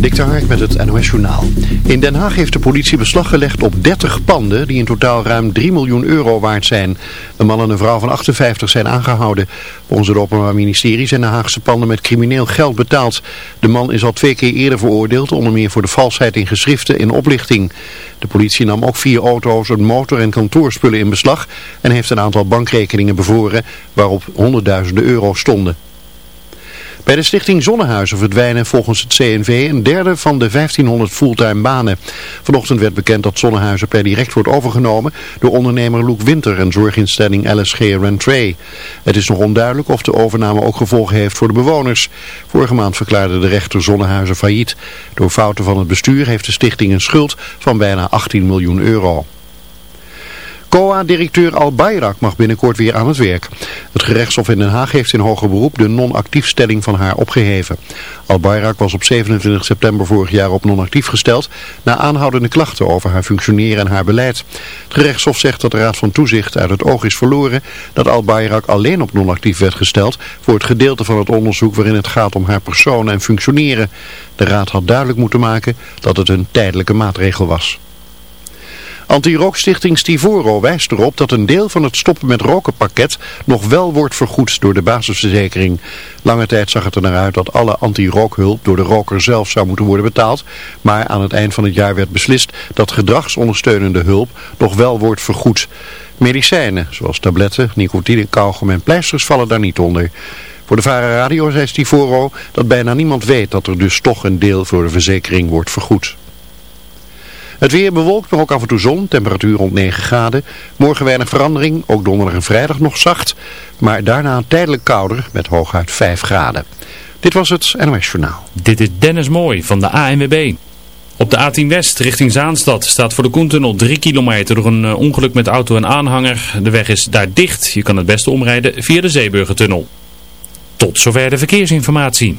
Dik met het NOS Journaal. In Den Haag heeft de politie beslag gelegd op 30 panden die in totaal ruim 3 miljoen euro waard zijn. Een man en een vrouw van 58 zijn aangehouden. Volgens het Openbaar Ministerie zijn de Haagse panden met crimineel geld betaald. De man is al twee keer eerder veroordeeld, onder meer voor de valsheid in geschriften in oplichting. De politie nam ook vier auto's, een motor en kantoorspullen in beslag en heeft een aantal bankrekeningen bevoren waarop honderdduizenden euro stonden. Bij de stichting Zonnehuizen verdwijnen volgens het CNV een derde van de 1500 fulltime banen. Vanochtend werd bekend dat Zonnehuizen per direct wordt overgenomen door ondernemer Loek Winter en zorginstelling LSG Rentray. Het is nog onduidelijk of de overname ook gevolgen heeft voor de bewoners. Vorige maand verklaarde de rechter Zonnehuizen failliet. Door fouten van het bestuur heeft de stichting een schuld van bijna 18 miljoen euro. COA-directeur Al Bayrak mag binnenkort weer aan het werk. Het gerechtshof in Den Haag heeft in hoger beroep de non-actiefstelling van haar opgeheven. Al Bayrak was op 27 september vorig jaar op non-actief gesteld... na aanhoudende klachten over haar functioneren en haar beleid. Het gerechtshof zegt dat de Raad van Toezicht uit het oog is verloren... dat Al Bayrak alleen op non-actief werd gesteld... voor het gedeelte van het onderzoek waarin het gaat om haar persoon en functioneren. De Raad had duidelijk moeten maken dat het een tijdelijke maatregel was. Anti-rookstichting Stivoro wijst erop dat een deel van het stoppen met rokenpakket nog wel wordt vergoed door de basisverzekering. Lange tijd zag het er naar uit dat alle anti-rookhulp door de roker zelf zou moeten worden betaald. Maar aan het eind van het jaar werd beslist dat gedragsondersteunende hulp nog wel wordt vergoed. Medicijnen, zoals tabletten, nicotine, kauwgom en pleisters vallen daar niet onder. Voor de Vara Radio zei Stivoro dat bijna niemand weet dat er dus toch een deel voor de verzekering wordt vergoed. Het weer bewolkt, maar ook af en toe zon. Temperatuur rond 9 graden. Morgen weinig verandering. Ook donderdag en vrijdag nog zacht. Maar daarna tijdelijk kouder met hooguit 5 graden. Dit was het NOS Journaal. Dit is Dennis Mooi van de ANWB. Op de A10 West richting Zaanstad staat voor de Koentunnel 3 kilometer door een eh, ongeluk met auto en aanhanger. De weg is daar dicht. Je kan het beste omrijden via de Zeeburgertunnel. Tot zover de verkeersinformatie.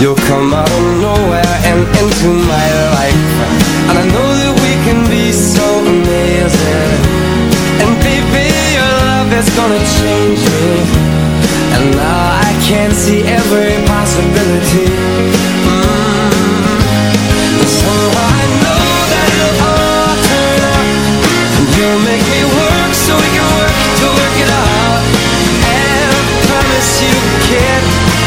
You'll come out of nowhere and into my life. And I know that we can be so amazing. And baby, your love is gonna change me. And now I can see every possibility. Mm. Somehow I know that it'll all turn out you'll make me work so we can work to work it out. Promise you,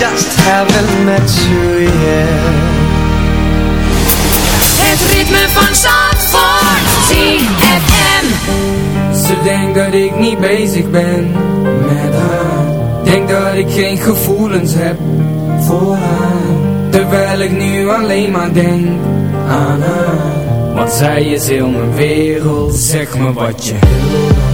just haven't met you yet Het ritme van Zandvoort. ZFM. Ze denkt dat ik niet bezig ben met haar Denk dat ik geen gevoelens heb voor haar Terwijl ik nu alleen maar denk aan haar Want zij is heel mijn wereld Zeg me wat je wil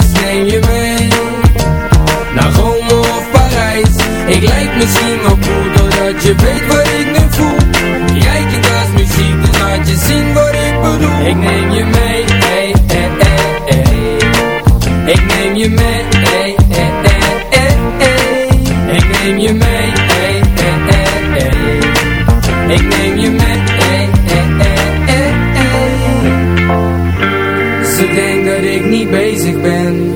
Lijk misschien wel cool Doordat je weet wat ik nu voel Jij klinkt als muziek Dus laat je zien wat ik bedoel Ik neem je mee hey, hey, hey. Ik neem je mee hey, hey, hey. Ik neem je mee. Ik neem je mee hey, hey, hey, hey, hey. Ze denkt dat ik niet bezig ben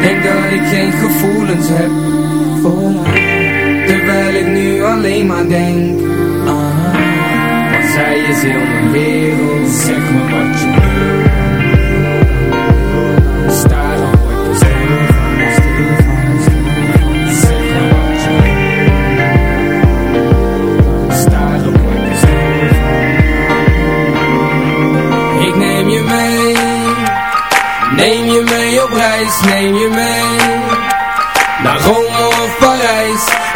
Denk dat ik geen gevoelens heb Terwijl ik nu alleen maar denk aan haar Want zij is heel mijn wereld? Zeg me wat je wil. Stil van, stil van Zeg me wat je wil. Ik stil van Ik neem je mee. Neem je mee op reis, neem je mee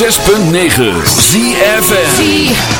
106.9 ZFM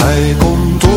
在空中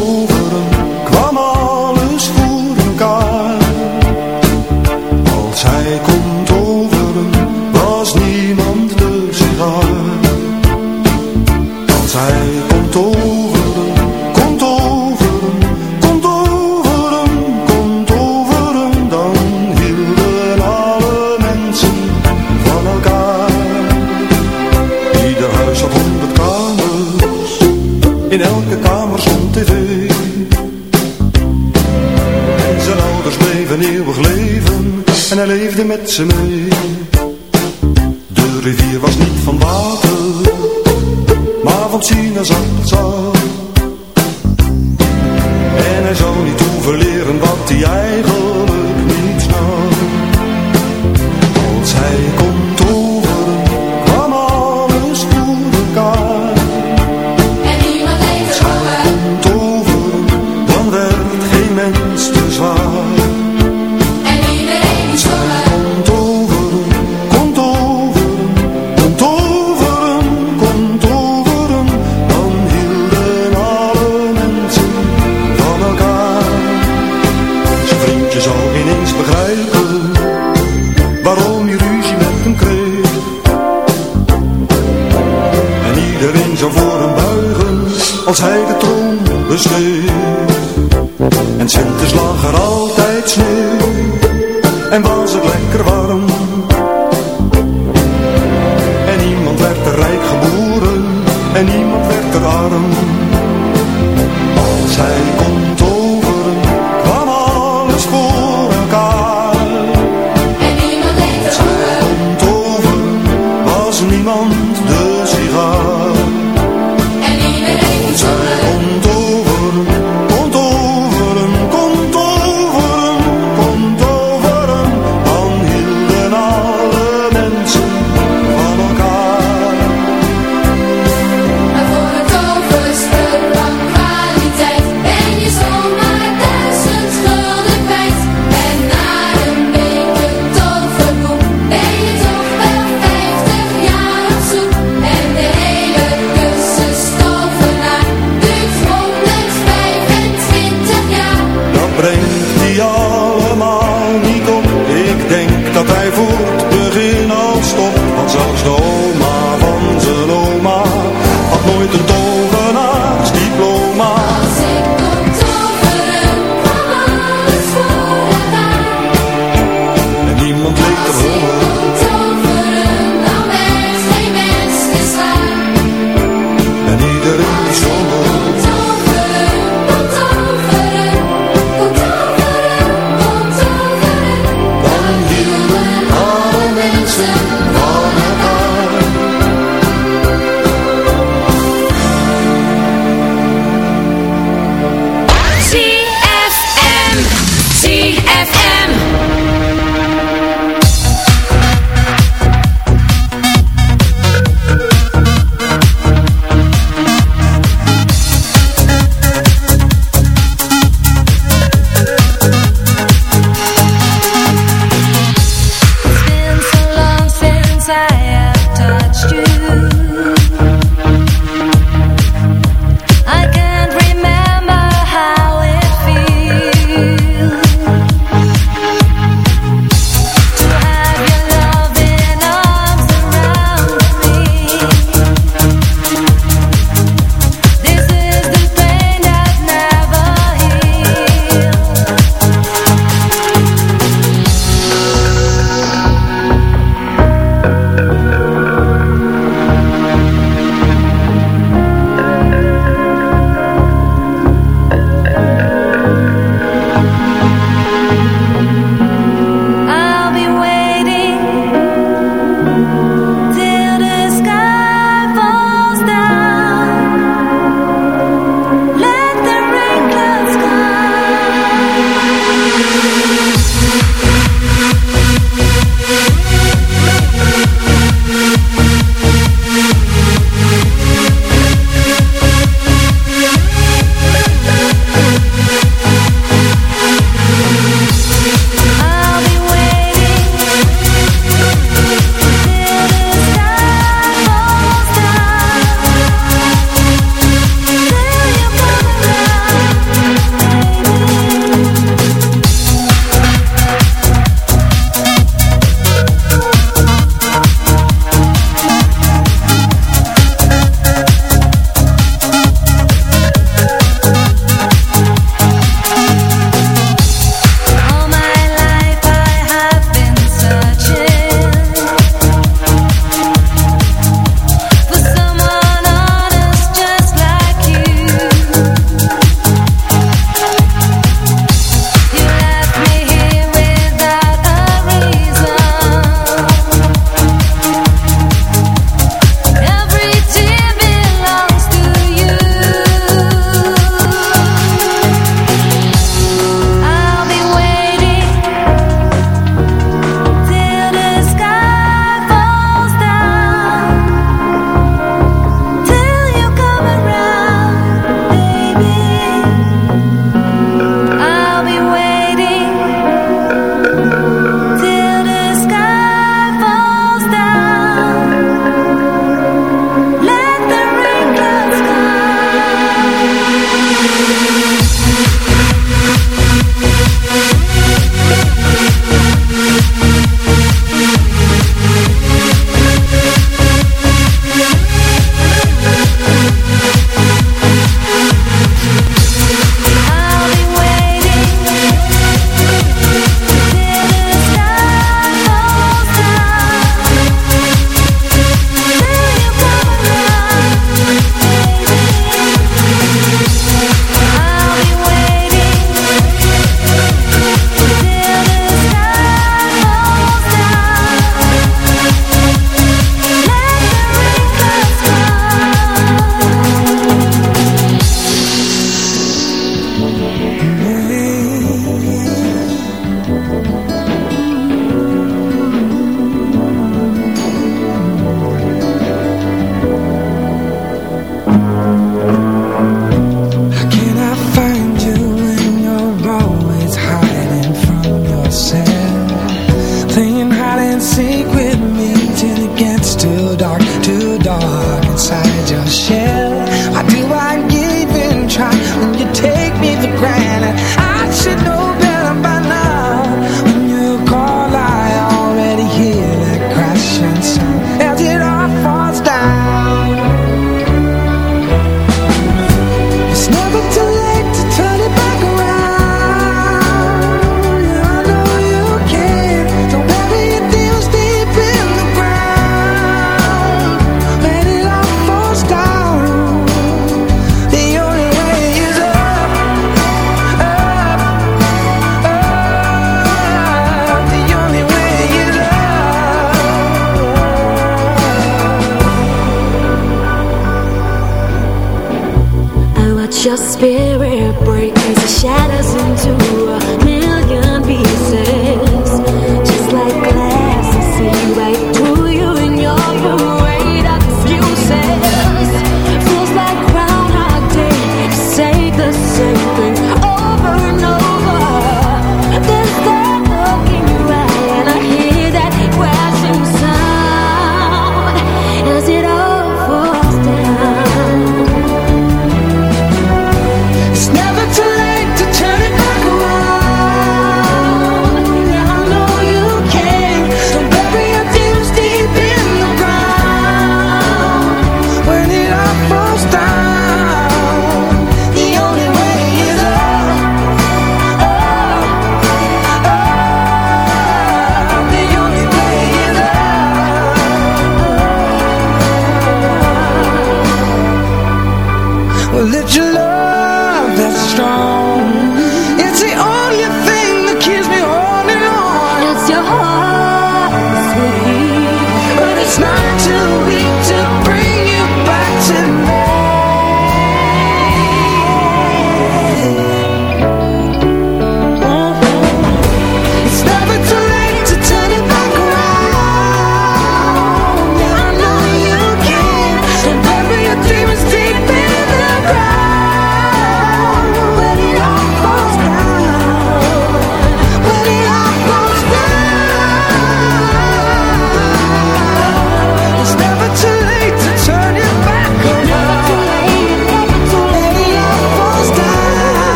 heart,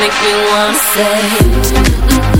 make me wanna say.